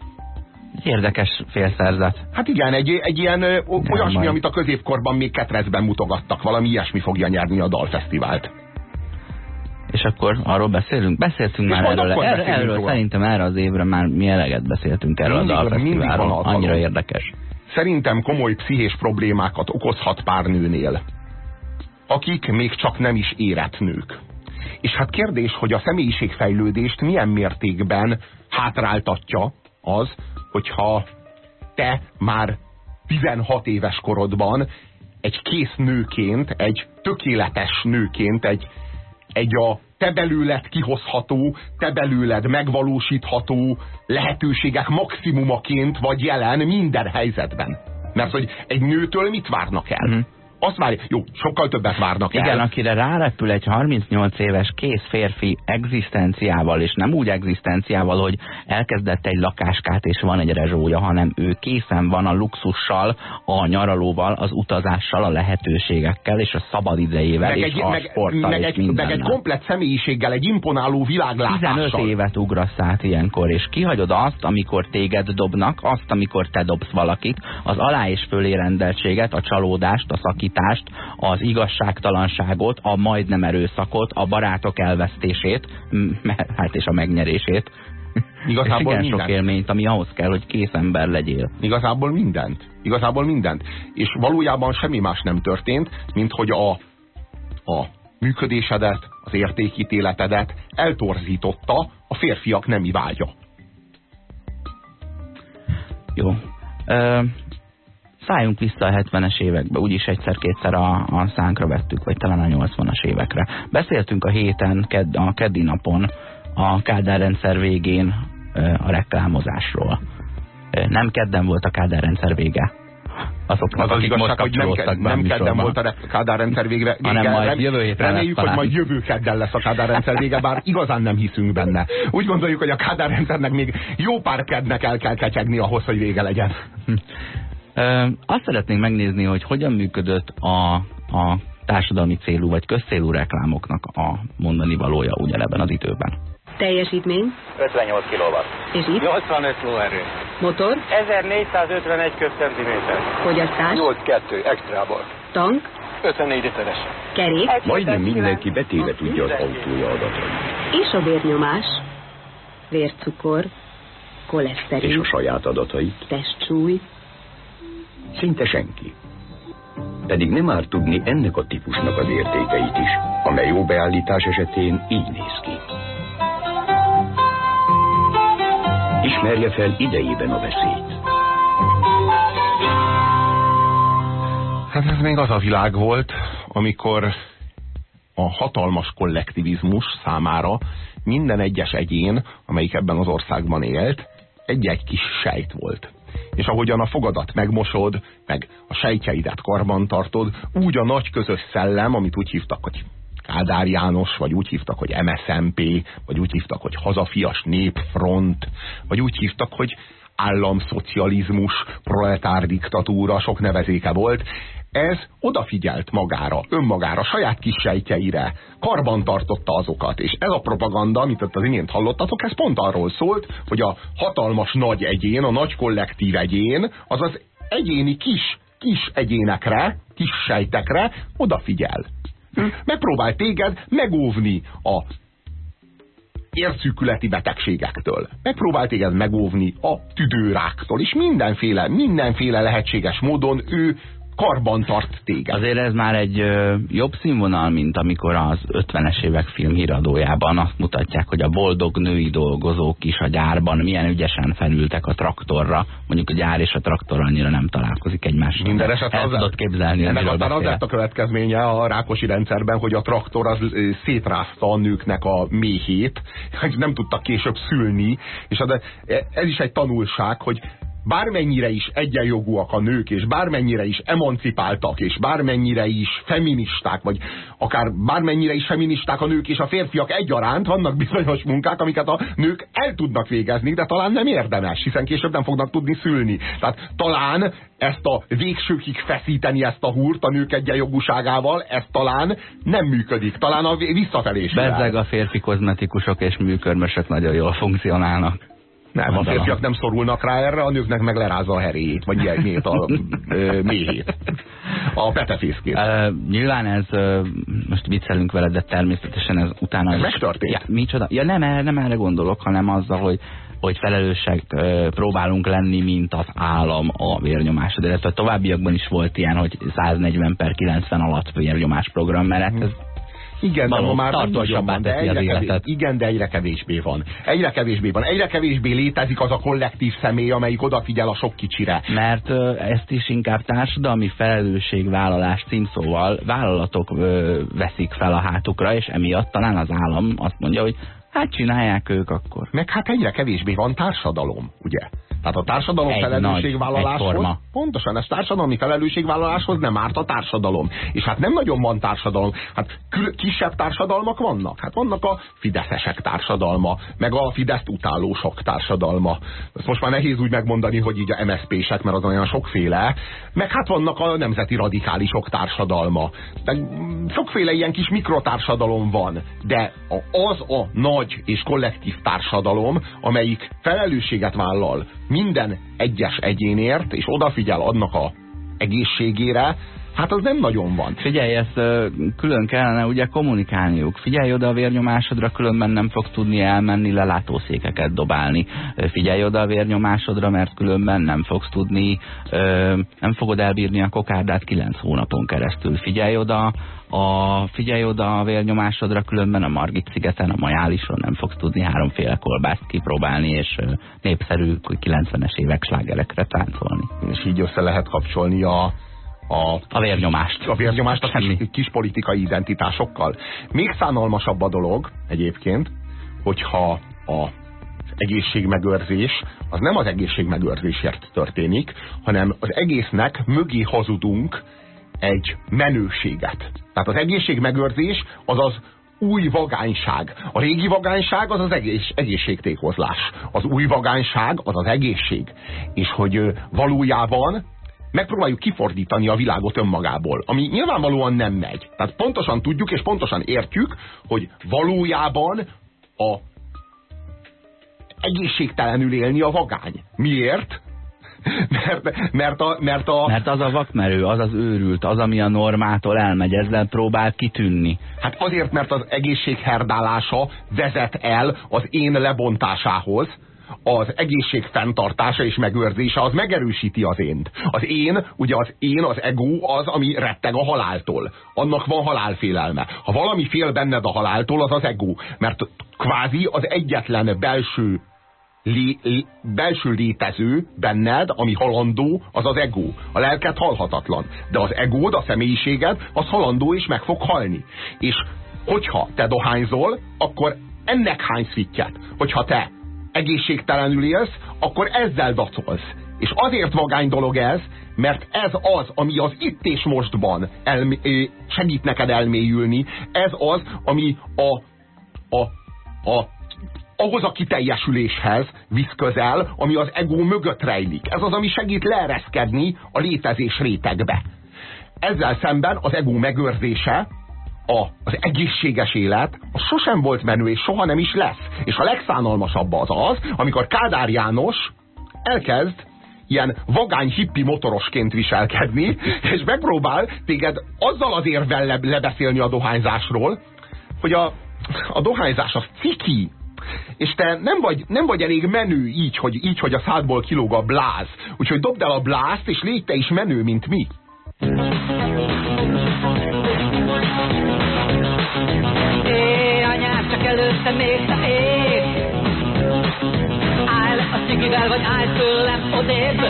Érdekes félszerzet. Hát igen, egy, egy ilyen olyasmi, amit a középkorban még ketrecben mutogattak. Valami ilyesmi fogja nyerni a dalfesztivált. És akkor arról beszélünk? Beszéltünk És már erről. Erről, erről szerintem erre az évre már mi eleget beszéltünk erről mindig, a dalfesztiválról. Annyira érdekes. Szerintem komoly pszichés problémákat okozhat pár nőnél, akik még csak nem is érett nők. És hát kérdés, hogy a személyiségfejlődést milyen mértékben hátráltatja az, hogyha te már 16 éves korodban egy kész nőként, egy tökéletes nőként, egy, egy a te belőled kihozható, te belőled megvalósítható lehetőségek maximumaként vagy jelen minden helyzetben. Mert hogy egy nőtől mit várnak el? Mm azt már, jó, sokkal többet várnak Igen, el. akire rárepül egy 38 éves kész férfi egzisztenciával, és nem úgy egzisztenciával, hogy elkezdett egy lakáskát, és van egy rezsója, hanem ő készen van a luxussal, a nyaralóval, az utazással, a lehetőségekkel, és a szabad idejével, meg és egy, a meg, sporttal, meg, és egy, meg egy komplet személyiséggel, egy imponáló világlátással. 15 évet ugrasz át ilyenkor, és kihagyod azt, amikor téged dobnak, azt, amikor te dobsz valakit, az alá és fölé rendeltséget, a csalódást, a szakít megszakítást, az igazságtalanságot, a majdnem erőszakot, a barátok elvesztését, hát és a megnyerését. Igazából és igen mindent. sok élményt, ami ahhoz kell, hogy kész ember legyél. Igazából mindent. Igazából mindent. És valójában semmi más nem történt, mint hogy a, a működésedet, az értékítéletedet eltorzította a férfiak nemi vágya. Jó szálljunk vissza a 70-es évekbe, úgyis egyszer-kétszer a, a szánkra vettük, vagy talán a 80-as évekre. Beszéltünk a héten, ked, a keddi napon a Kádár rendszer végén a reklámozásról. Nem kedden volt a Kádár rendszer vége. Azoknak, az, az igazság, hogy nem, nem kedden volt a Kádár rendszer vége, hanem majd jövő héten Reméljük, hogy majd jövő kedden lesz a Kádár rendszer vége, bár igazán nem hiszünk benne. Úgy gondoljuk, hogy a Kádár rendszernek még jó pár kednek el kell kecsegni ahhoz, hogy vége legyen. Azt szeretnénk megnézni, hogy hogyan működött a, a társadalmi célú vagy közcélú reklámoknak a mondani valója ugyanebben az időben. Teljesítmény? 58 kW. És itt? 85 lóerő. Motor? 1451 köbcentiméter. Fogyasztás? 82 extrából. Tank? 54 literes. Kerék? Majdnem mindenki betéve tudja az autója adatait. És a vérnyomás? Vércukor? Koleszterin? És a saját adatait? Testsúly? Szinte senki. Pedig nem árt tudni ennek a típusnak az értékeit is, amely jó beállítás esetén így néz ki. Ismerje fel idejében a veszélyt. Hát ez még az a világ volt, amikor a hatalmas kollektivizmus számára minden egyes egyén, amelyik ebben az országban élt, egy-egy kis sejt volt és ahogyan a fogadat megmosod, meg a sejtjeidet karban tartod, úgy a nagy közös szellem, amit úgy hívtak, hogy Kádár János, vagy úgy hívtak, hogy MSMP, vagy úgy hívtak, hogy Hazafias Népfront, vagy úgy hívtak, hogy államszocializmus, proletár diktatúra, sok nevezéke volt, ez odafigyelt magára, önmagára, saját kis sejtjeire, karban tartotta azokat. És ez a propaganda, amit ott az imént hallottatok, ez pont arról szólt, hogy a hatalmas nagy egyén, a nagy kollektív egyén, az az egyéni kis, kis egyénekre, kis sejtekre odafigyel. Megpróbál téged megóvni a érszűkületi betegségektől. Megpróbál téged megóvni a tüdőráktól, és mindenféle, mindenféle lehetséges módon ő karban tart téged. Azért ez már egy ö, jobb színvonal, mint amikor az 50-es évek filmhíradójában azt mutatják, hogy a boldog női dolgozók is a gyárban milyen ügyesen felültek a traktorra. Mondjuk a gyár és a traktor annyira nem találkozik egymással. Minden esetre El tudod képzelni, ennek aztán az lett a következménye a rákosi rendszerben, hogy a traktor az szétrázta a nőknek a méhét, hogy nem tudtak később szülni, és az, ez is egy tanulság, hogy bármennyire is egyenjogúak a nők, és bármennyire is emancipáltak, és bármennyire is feministák, vagy akár bármennyire is feministák a nők és a férfiak egyaránt, vannak bizonyos munkák, amiket a nők el tudnak végezni, de talán nem érdemes, hiszen később nem fognak tudni szülni. Tehát talán ezt a végsőkig feszíteni ezt a húrt a nők egyenjogúságával, ez talán nem működik. Talán a visszafelé is. Bezzeg a férfi kozmetikusok és műkörmösök nagyon jól funkcionálnak. Nem, a férfiak nem szorulnak rá erre, a nőknek meg lerázza a heréjét, vagy ilyet, a ö, méhét. A petefészkét. Uh, nyilván ez, uh, most viccelünk vele, de természetesen ez utána... Ez megtörtént? Ja, micsoda? Ja, nem, erre- nem erre gondolok, hanem azzal, hogy hogy felelősek uh, próbálunk lenni, mint az állam a vérnyomásod. Illetve továbbiakban is volt ilyen, hogy 140 per 90 alatt vérnyomás program, mert hát ez Igen, de Való, ma már nagyon van, de teszi az egyre kevés, életet. igen, de egyre kevésbé van. Egyre kevésbé van. Egyre kevésbé létezik az a kollektív személy, amelyik odafigyel a sok kicsire. Mert ö, ezt is inkább társadalmi felelősségvállalás címszóval vállalatok ö, veszik fel a hátukra, és emiatt talán az állam azt mondja, hogy hát csinálják ők akkor. Meg hát egyre kevésbé van társadalom, ugye? Tehát a társadalom Egy felelősségvállaláshoz, nagy egyforma. pontosan, ez társadalmi felelősségvállaláshoz nem árt a társadalom. És hát nem nagyon van társadalom. Hát kisebb társadalmak vannak. Hát vannak a fideszesek társadalma, meg a Fideszt utálósok társadalma. Ezt most már nehéz úgy megmondani, hogy így a MSZP-sek, mert az olyan sokféle. Meg hát vannak a nemzeti radikálisok társadalma. Mm, sokféle ilyen kis mikrotársadalom van. De az a nagy és kollektív társadalom, amelyik felelősséget vállal minden egyes egyénért, és odafigyel annak a egészségére, hát az nem nagyon van. Figyelj, ezt külön kellene ugye kommunikálniuk. Figyelj oda a vérnyomásodra, különben nem fogsz tudni elmenni lelátószékeket dobálni. Figyelj oda a vérnyomásodra, mert különben nem fogsz tudni, nem fogod elbírni a kokárdát 9 hónapon keresztül. Figyelj oda, a, figyelj oda a vérnyomásodra, különben a Margit szigeten, a Majálison nem fogsz tudni háromféle kolbászt kipróbálni, és népszerű 90-es évek slágerekre táncolni. És így össze lehet kapcsolni a, a, A vérnyomást. a vérnyomást a kis, kis politikai identitásokkal. Még szánalmasabb a dolog egyébként, hogyha a egészségmegőrzés az nem az egészségmegőrzésért történik, hanem az egésznek mögé hazudunk egy menőséget. Tehát az egészségmegőrzés az az új vagányság. A régi vagányság az az egész, egészségtékozlás. Az új vagányság az az egészség. És hogy valójában megpróbáljuk kifordítani a világot önmagából, ami nyilvánvalóan nem megy. Tehát pontosan tudjuk és pontosan értjük, hogy valójában a egészségtelenül élni a vagány. Miért? Mert, mert, a, mert a... Mert az a vakmerő, az az őrült, az, ami a normától elmegy, ezzel próbál kitűnni. Hát azért, mert az egészség herdálása vezet el az én lebontásához, az egészség fenntartása és megőrzése az megerősíti az ént. Az én, ugye az én, az ego az, ami retteg a haláltól. Annak van halálfélelme. Ha valami fél benned a haláltól, az az ego. Mert kvázi az egyetlen belső lé, lé, belső létező benned, ami halandó, az az ego. A lelked halhatatlan. De az egód, a személyiséged, az halandó és meg fog halni. És hogyha te dohányzol, akkor ennek hánysz fittyet. Hogyha te egészségtelenül élsz, akkor ezzel dacolsz. És azért vagány dolog ez, mert ez az, ami az itt és mostban segít neked elmélyülni, ez az, ami a, a, a ahhoz a kiteljesüléshez visz közel, ami az ego mögött rejlik. Ez az, ami segít leereszkedni a létezés rétegbe. Ezzel szemben az ego megőrzése, a, az egészséges élet, az sosem volt menő, és soha nem is lesz. És a legszánalmasabb az az, amikor Kádár János elkezd ilyen vagány hippi motorosként viselkedni, és megpróbál téged azzal az érvel le, lebeszélni a dohányzásról, hogy a, a dohányzás az ciki, és te nem vagy, nem vagy elég menő így hogy, így, hogy a szádból kilóg a bláz. Úgyhogy dobd el a blázt, és légy te is menő, mint mi. Előtte még te ég. Áll a cigivel, vagy állj tőlem odébb.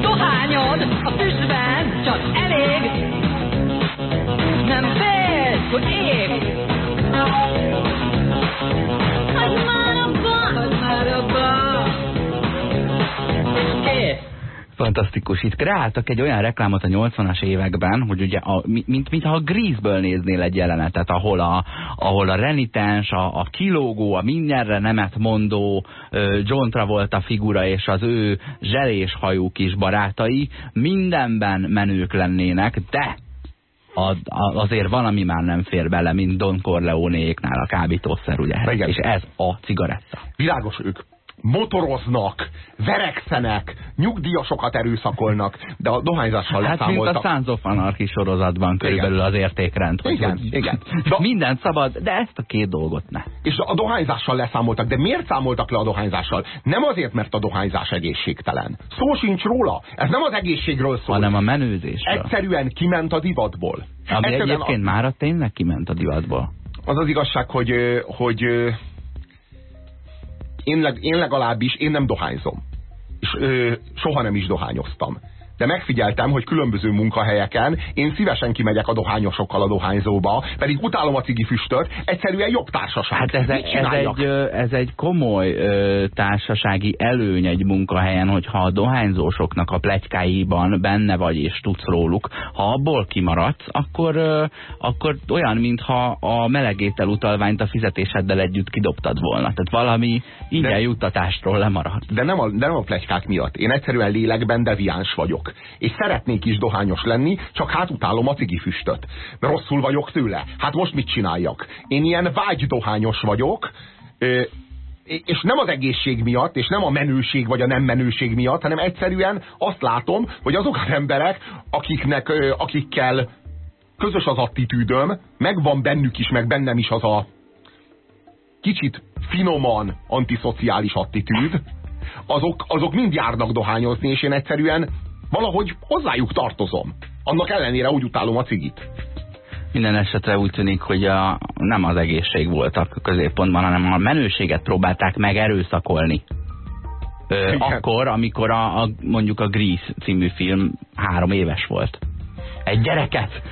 Dohányod a tűzben, csak elég. Nem félsz, hogy ég. Fantasztikus. Itt kreáltak egy olyan reklámot a 80-as években, hogy ugye, a, mint, mintha a Grease-ből néznél egy jelenetet, ahol a, ahol a renitens, a, a kilógó, a mindenre nemet mondó John Travolta figura és az ő zselés hajú kis barátai mindenben menők lennének, de a, a, azért van, ami már nem fér bele, mint Don Corleone-éknál a kábítószer, ugye? Igen. És ez a cigaretta. Világos ők motoroznak, verekszenek, nyugdíjasokat erőszakolnak, de a dohányzással Hát mint leszámoltak. a Sons of Anarchy sorozatban körülbelül az értékrend. hogy- Igen, hogy igen. De- Minden szabad, de ezt a két dolgot ne. És a dohányzással leszámoltak. De miért számoltak le a dohányzással? Nem azért, mert a dohányzás egészségtelen. Szó sincs róla. Ez nem az egészségről szól. Hanem a menőzésről. Egyszerűen kiment a divatból. Ami Egyszerűen egyébként mára tényleg kiment a divatból. az az igazság, hogy, hogy én, leg, én legalábbis én nem dohányzom. És ö, soha nem is dohányoztam. De megfigyeltem, hogy különböző munkahelyeken én szívesen kimegyek a dohányosokkal a dohányzóba, pedig utálom a cigi füstöt, egyszerűen jobb társaság. Hát ez, egy, ez, egy, ez egy komoly ö, társasági előny egy munkahelyen, hogyha a dohányzósoknak a pletykáiban benne vagy és tudsz róluk. Ha abból kimaradsz, akkor, ö, akkor olyan, mintha a melegétel utalványt a fizetéseddel együtt kidobtad volna. Tehát valami ingyen De- juttatástról lemarad. De nem, a, de nem a plegykák miatt. Én egyszerűen lélekben deviáns vagyok. És szeretnék is dohányos lenni, csak hát utálom a cigifüstöt. Mert rosszul vagyok tőle. Hát most mit csináljak? Én ilyen vágydohányos vagyok, és nem az egészség miatt, és nem a menőség vagy a nem menőség miatt, hanem egyszerűen azt látom, hogy azok az emberek, akiknek, akikkel közös az attitűdöm, megvan bennük is, meg bennem is az a kicsit finoman antiszociális attitűd, azok, azok mind járnak dohányozni, és én egyszerűen valahogy hozzájuk tartozom. Annak ellenére úgy utálom a cigit. Minden esetre úgy tűnik, hogy a, nem az egészség volt a középpontban, hanem a menőséget próbálták meg erőszakolni. Ö, Igen. akkor, amikor a, a, mondjuk a Grease című film három éves volt. Egy gyereket,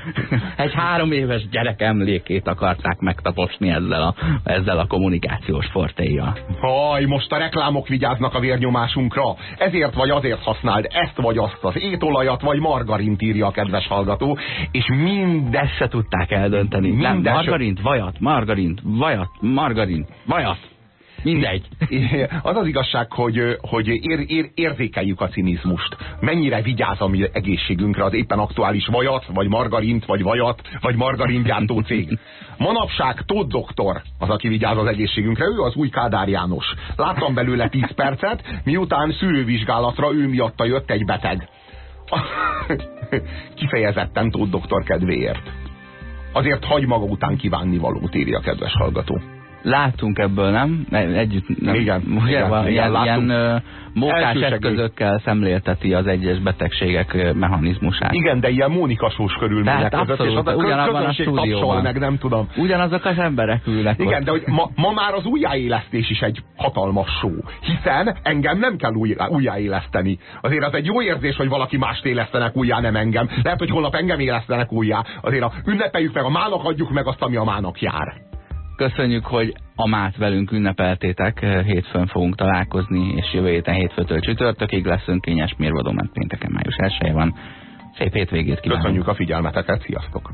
egy három éves gyerek emlékét akarták megtaposni ezzel a, ezzel a kommunikációs fortéjjal. Haj, most a reklámok vigyáznak a vérnyomásunkra. Ezért vagy azért használd ezt vagy azt, az étolajat vagy margarint írja a kedves hallgató, és minden Ezt se tudták eldönteni. Nem, Minden margarint, vajat, margarint, vajat, margarint, vajat. Mindegy. Az az igazság, hogy, hogy ér, ér, érzékeljük a cinizmust. Mennyire vigyáz a mi egészségünkre az éppen aktuális vajat, vagy margarint, vagy vajat, vagy margaringyártó cég. Manapság Tóth doktor az, aki vigyáz az egészségünkre, ő az új Kádár János. Láttam belőle 10 percet, miután szűrővizsgálatra ő miatta jött egy beteg. Kifejezetten Tóth doktor kedvéért. Azért hagy maga után kívánni valót, írja a kedves hallgató. Láttunk ebből, nem? Együtt, nem? Igen, Ugye, igen, van, igen, ilyen, ilyen mókás eszközökkel szemlélteti az egyes betegségek mechanizmusát. Igen, de ilyen mónikasós körülmények Tehát között, és abszolút, az a ugyanabban a stúdióban. meg nem tudom. Ugyanazok az emberek ülnek Igen, ott. de hogy ma, ma már az újjáélesztés is egy hatalmas show. Hiszen engem nem kell új, újjáéleszteni. Azért az egy jó érzés, hogy valaki mást élesztenek újjá, nem engem. Lehet, hogy holnap engem élesztenek újjá. Azért a, ünnepeljük meg a mának, adjuk meg azt, ami a mának jár. Köszönjük, hogy a mát velünk ünnepeltétek. Hétfőn fogunk találkozni, és jövő héten hétfőtől csütörtökig lesz önkényes mérvadó, mert pénteken május 1 van. Szép hétvégét kívánok! Köszönjük a figyelmeteket, sziasztok!